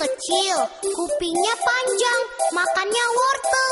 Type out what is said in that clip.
kecil, kupingnya panjang, makannya wortel.